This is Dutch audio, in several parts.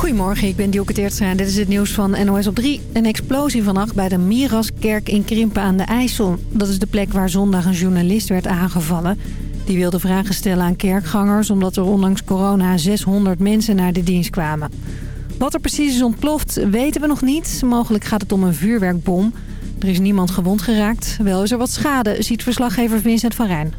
Goedemorgen, ik ben Dielke Teertstra en dit is het nieuws van NOS op 3. Een explosie vannacht bij de Miraskerk in Krimpen aan de IJssel. Dat is de plek waar zondag een journalist werd aangevallen. Die wilde vragen stellen aan kerkgangers... omdat er ondanks corona 600 mensen naar de dienst kwamen. Wat er precies is ontploft weten we nog niet. Mogelijk gaat het om een vuurwerkbom. Er is niemand gewond geraakt. Wel is er wat schade, ziet verslaggever Vincent van Rijn.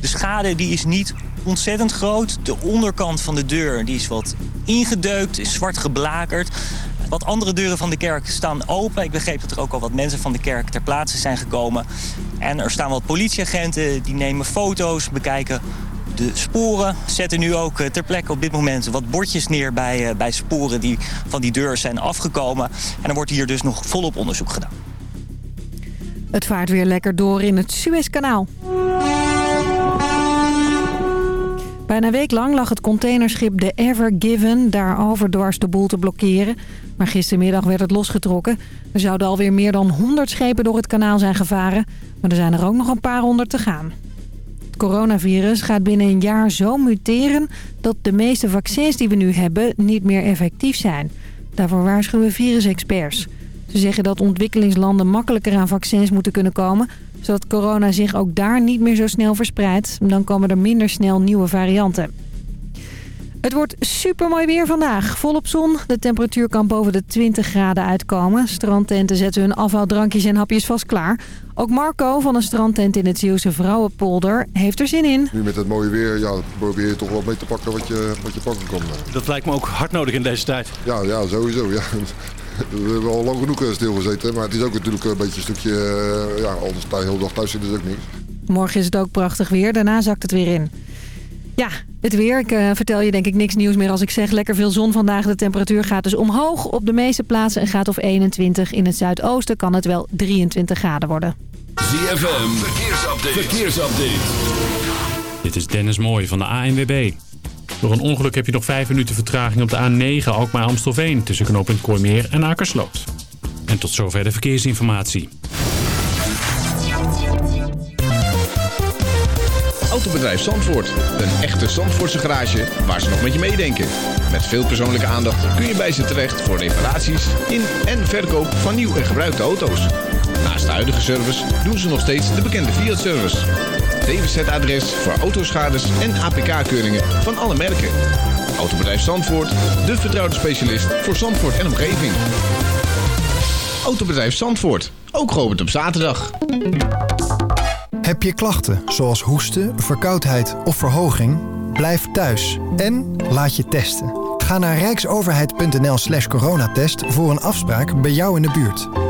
De schade die is niet ontzettend groot. De onderkant van de deur die is wat ingedeukt, is zwart geblakerd. Wat andere deuren van de kerk staan open. Ik begreep dat er ook al wat mensen van de kerk ter plaatse zijn gekomen. En er staan wat politieagenten, die nemen foto's, bekijken de sporen. Zetten nu ook eh, ter plekke op dit moment wat bordjes neer bij, eh, bij sporen die van die deur zijn afgekomen. En er wordt hier dus nog volop onderzoek gedaan. Het vaart weer lekker door in het Suezkanaal. Bijna een week lang lag het containerschip de Ever Given daarover dwars de boel te blokkeren. Maar gistermiddag werd het losgetrokken. Er zouden alweer meer dan 100 schepen door het kanaal zijn gevaren. Maar er zijn er ook nog een paar honderd te gaan. Het coronavirus gaat binnen een jaar zo muteren... dat de meeste vaccins die we nu hebben niet meer effectief zijn. Daarvoor waarschuwen virusexperts. Ze zeggen dat ontwikkelingslanden makkelijker aan vaccins moeten kunnen komen zodat corona zich ook daar niet meer zo snel verspreidt. Dan komen er minder snel nieuwe varianten. Het wordt super mooi weer vandaag. Volop zon. De temperatuur kan boven de 20 graden uitkomen. Strandtenten zetten hun afvaldrankjes en hapjes vast klaar. Ook Marco van een strandtent in het Zeeuwse Vrouwenpolder heeft er zin in. Nu met het mooie weer ja, probeer je toch wel mee te pakken wat je, wat je pakken kan. Dat lijkt me ook hard nodig in deze tijd. Ja, ja sowieso. Ja. We hebben al lang genoeg eh, stilgezeten. Maar het is ook natuurlijk een beetje een stukje... Uh, ja, anders sta je heel dag thuis zitten is ook niks. Morgen is het ook prachtig weer. Daarna zakt het weer in. Ja, het weer. Ik uh, vertel je denk ik niks nieuws meer als ik zeg lekker veel zon vandaag. De temperatuur gaat dus omhoog. Op de meeste plaatsen een graad of 21. In het zuidoosten kan het wel 23 graden worden. ZFM, verkeersupdate. verkeersupdate. Dit is Dennis Mooij van de ANWB. Door een ongeluk heb je nog 5 minuten vertraging op de A9 Alkmaar-Amstelveen... tussen knooppunt Kooimeer en Akersloot. En tot zover de verkeersinformatie. Autobedrijf Zandvoort. Een echte Zandvoortse garage waar ze nog met je meedenken. Met veel persoonlijke aandacht kun je bij ze terecht voor reparaties in en verkoop van nieuw en gebruikte auto's. Naast de huidige service doen ze nog steeds de bekende Fiat-service. DWZ-adres voor autoschades en APK-keuringen van alle merken. Autobedrijf Zandvoort, de vertrouwde specialist voor Zandvoort en omgeving. Autobedrijf Zandvoort, ook geopend op zaterdag. Heb je klachten zoals hoesten, verkoudheid of verhoging? Blijf thuis en laat je testen. Ga naar rijksoverheid.nl slash coronatest voor een afspraak bij jou in de buurt.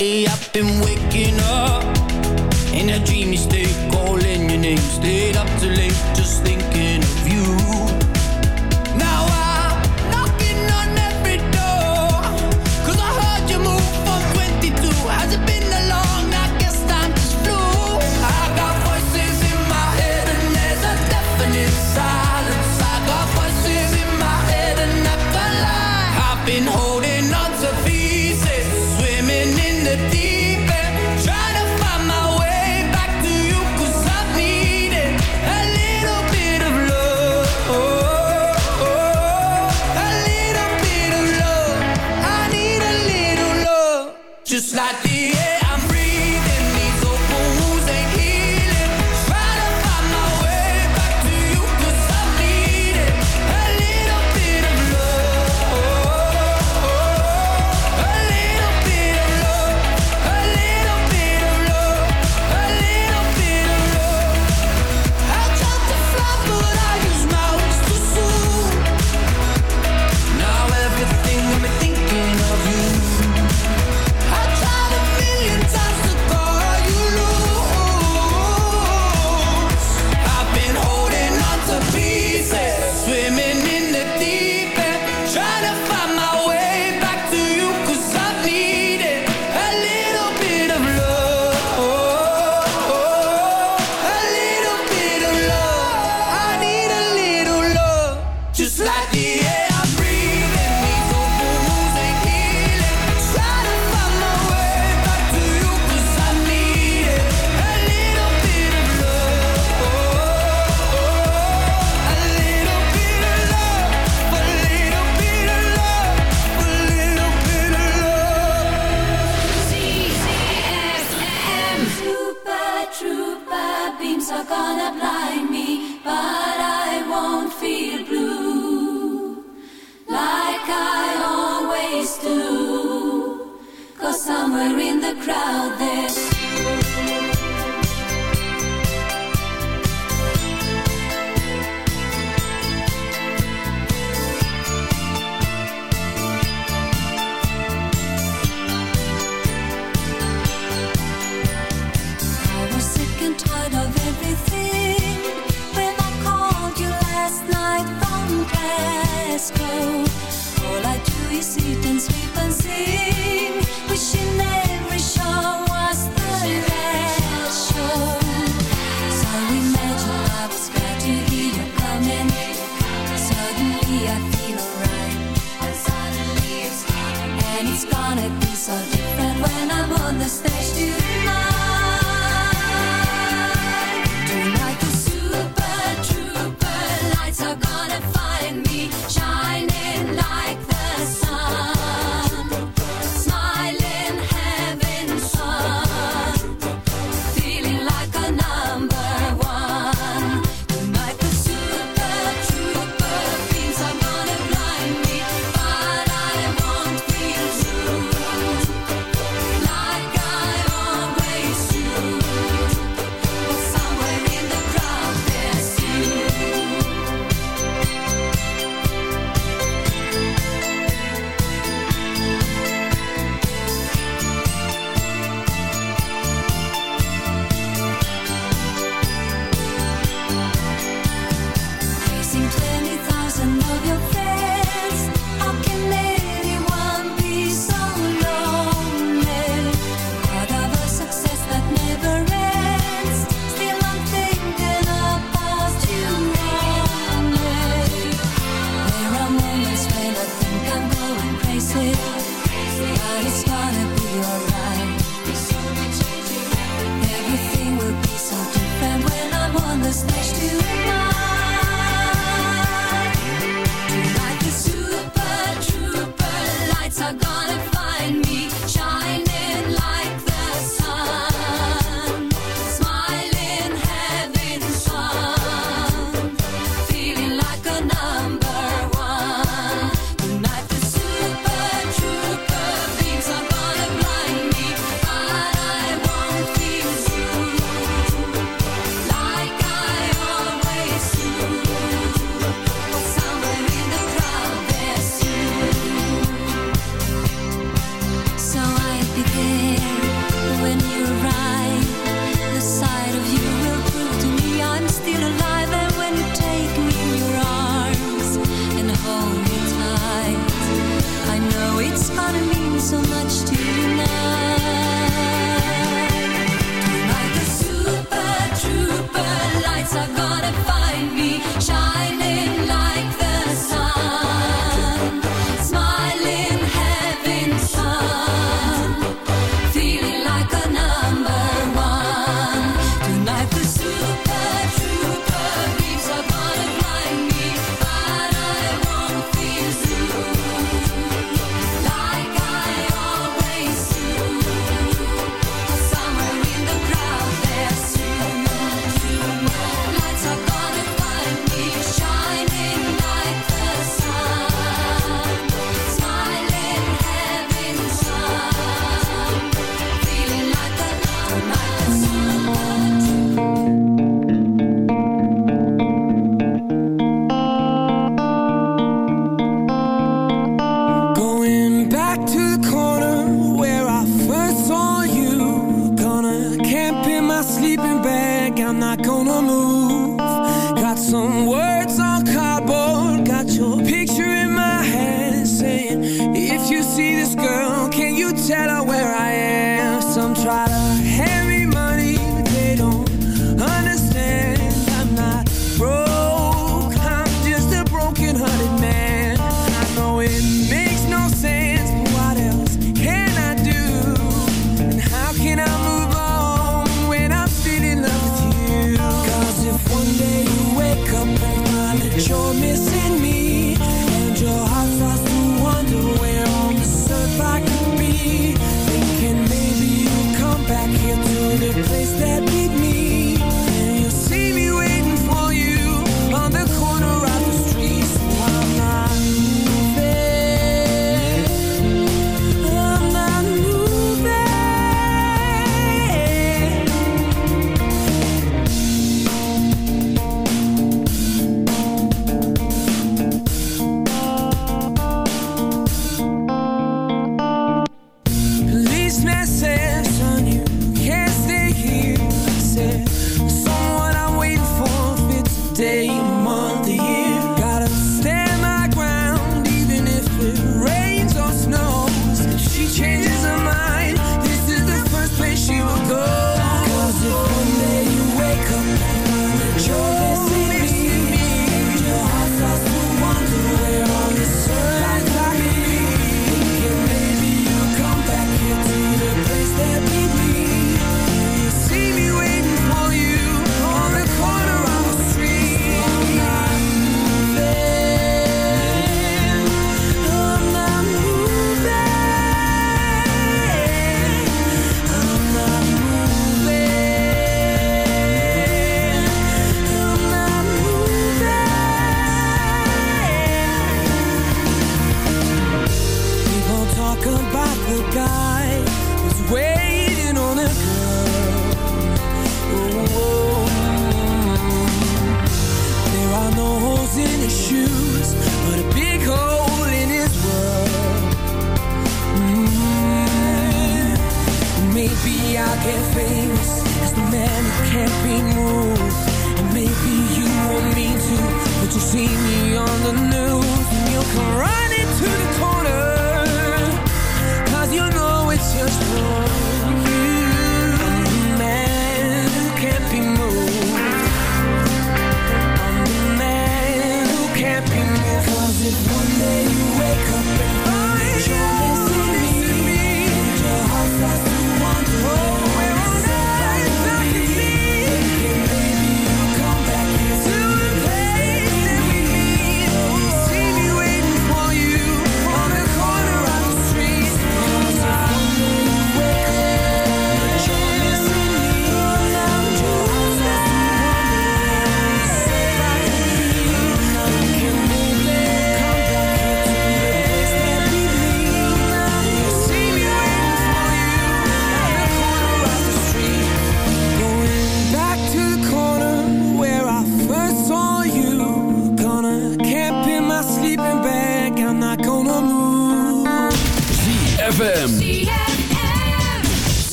Yeah.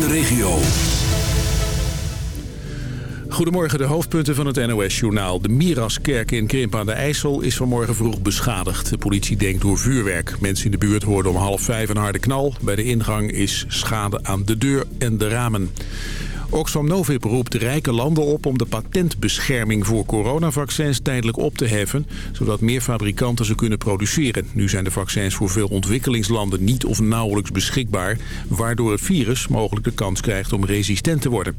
De regio. Goedemorgen, de hoofdpunten van het NOS-journaal. De Miraskerk in Krimp aan de IJssel is vanmorgen vroeg beschadigd. De politie denkt door vuurwerk. Mensen in de buurt hoorden om half vijf een harde knal. Bij de ingang is schade aan de deur en de ramen. Oxfam Novib roept rijke landen op om de patentbescherming voor coronavaccins tijdelijk op te heffen, zodat meer fabrikanten ze kunnen produceren. Nu zijn de vaccins voor veel ontwikkelingslanden niet of nauwelijks beschikbaar, waardoor het virus mogelijk de kans krijgt om resistent te worden.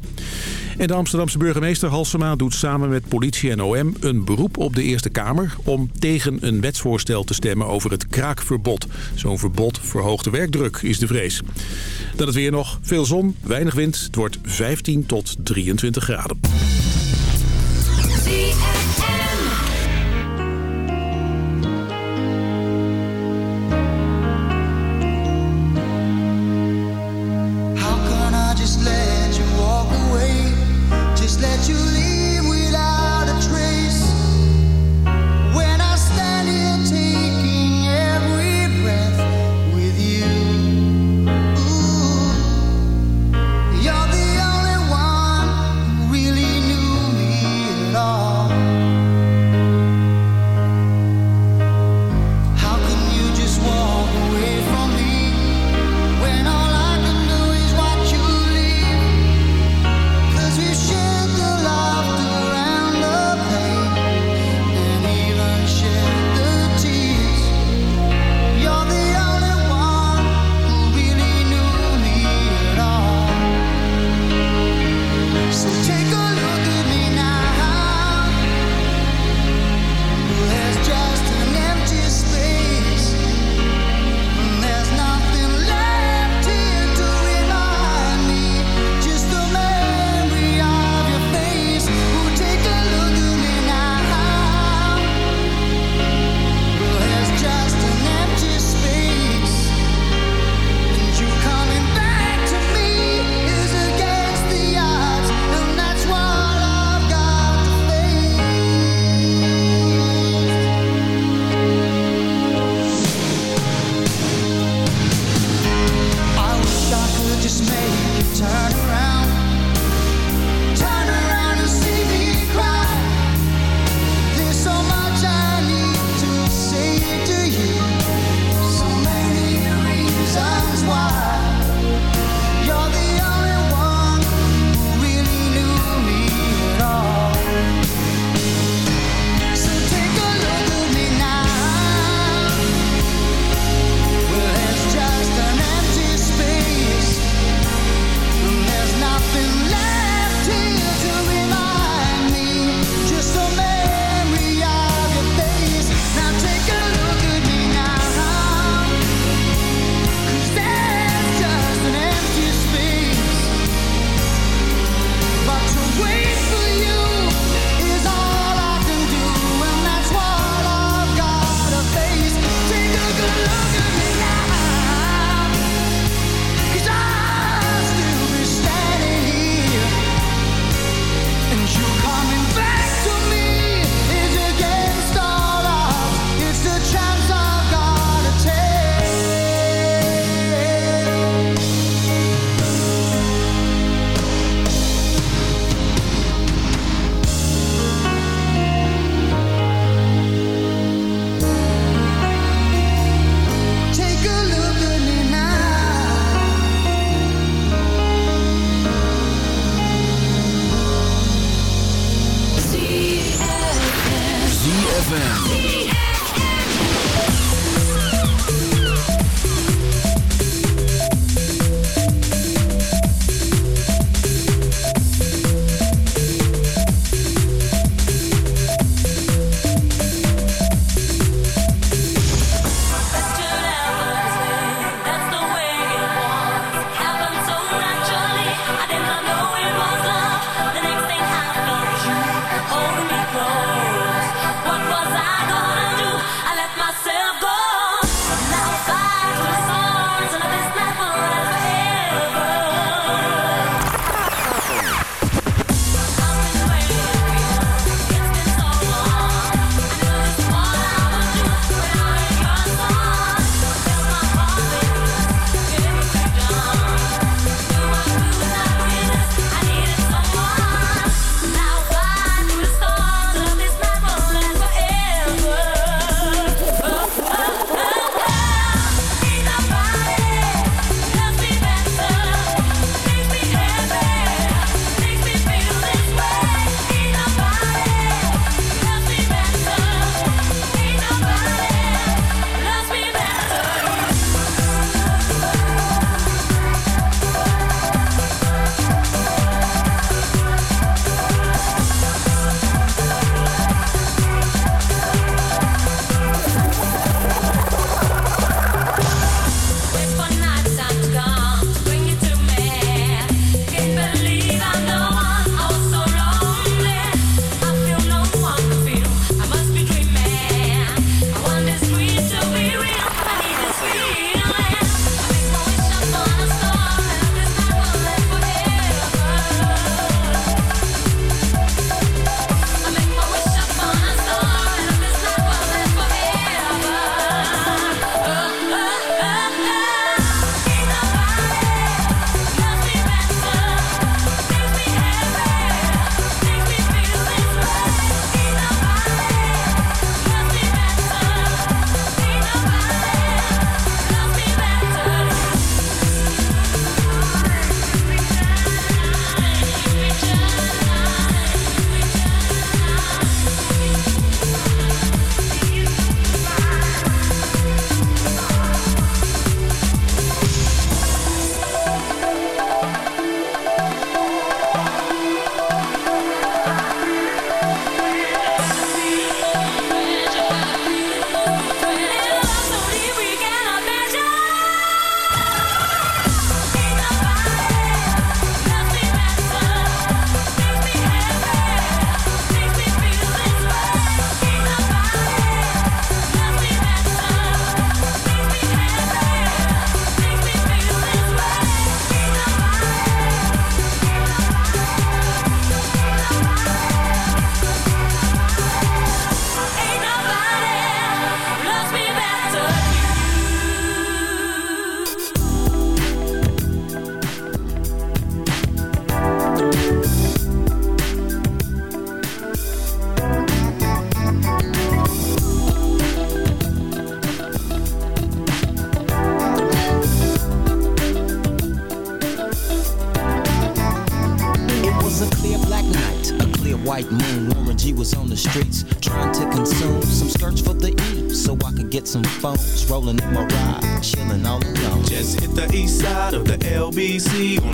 En de Amsterdamse burgemeester Halsema doet samen met politie en OM een beroep op de Eerste Kamer om tegen een wetsvoorstel te stemmen over het kraakverbod. Zo'n verbod verhoogt de werkdruk, is de vrees. Dan het weer nog. Veel zon, weinig wind. Het wordt 15 tot 23 graden.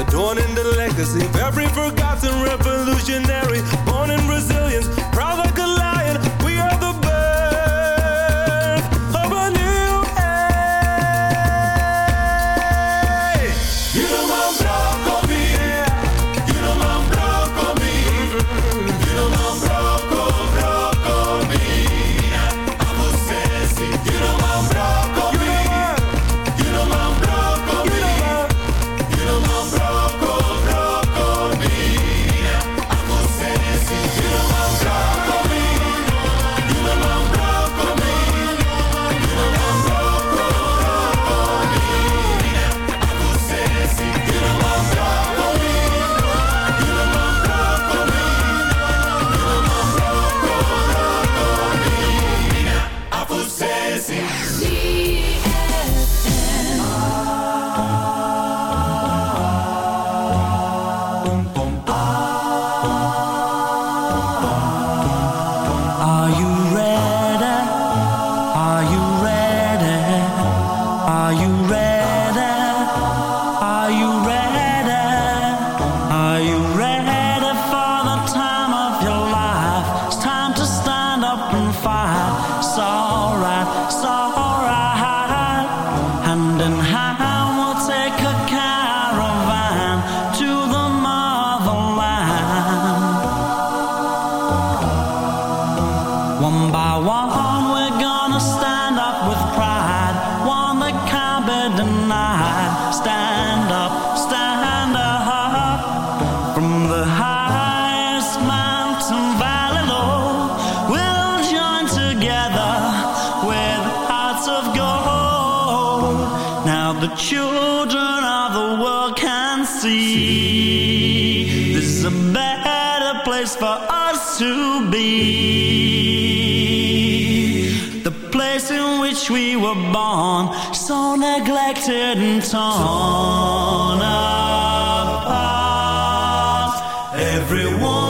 adorning the legacy of every forgotten revolutionary, born in resilience, proud the children of the world can see. This is a better place for us to be. The place in which we were born, so neglected and torn apart. Everyone.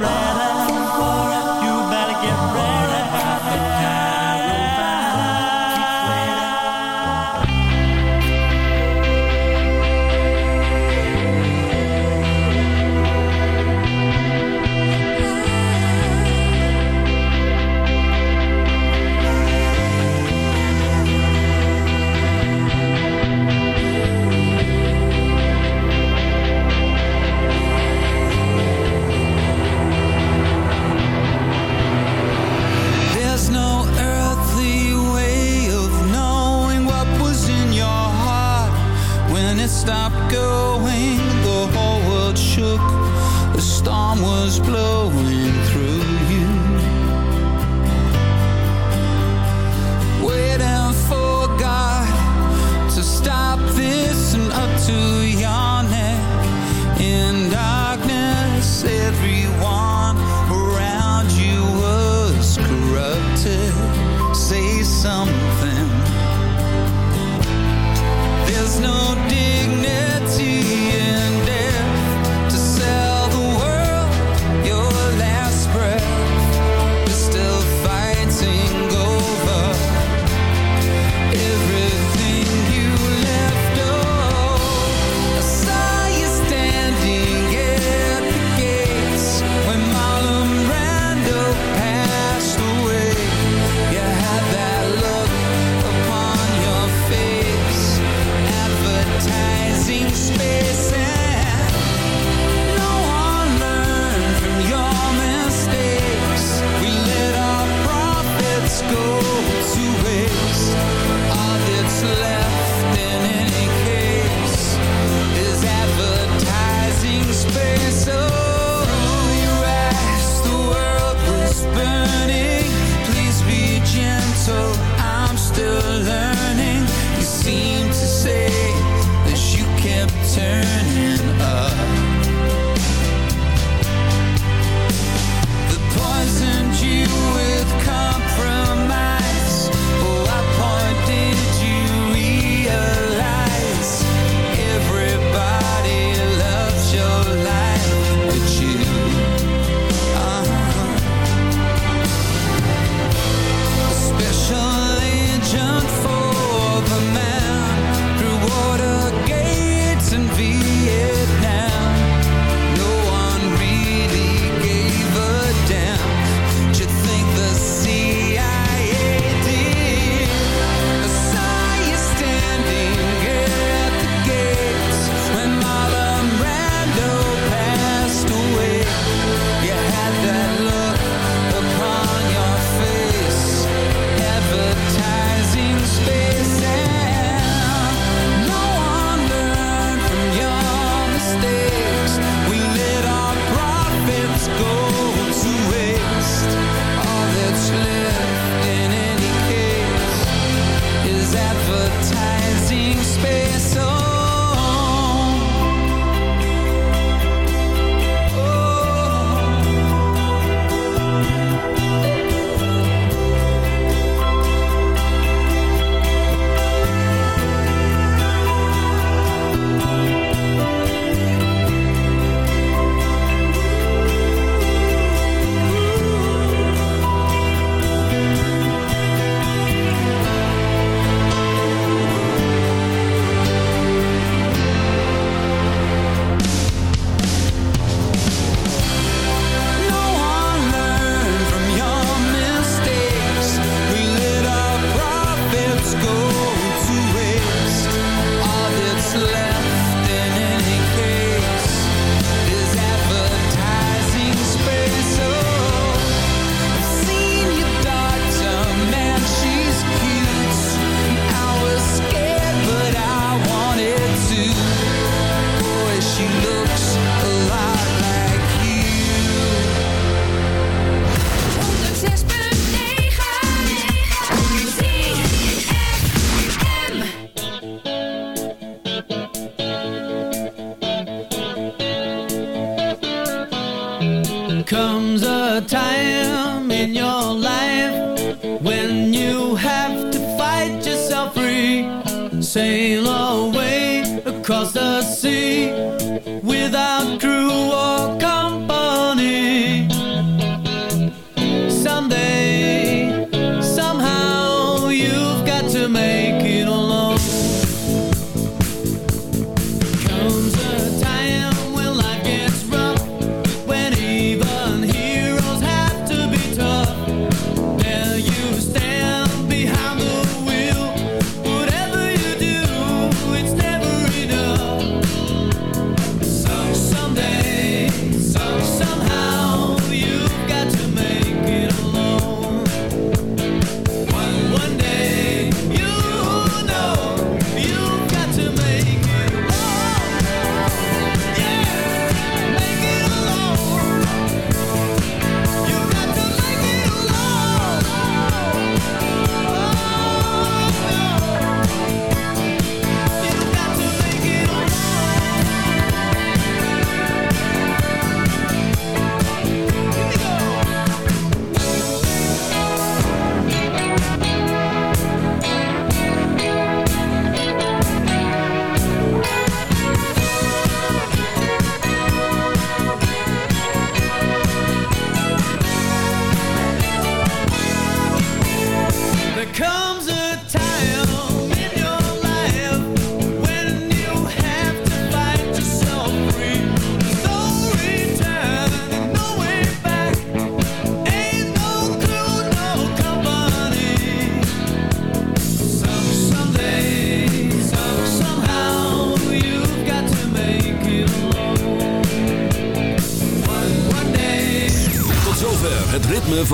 bright.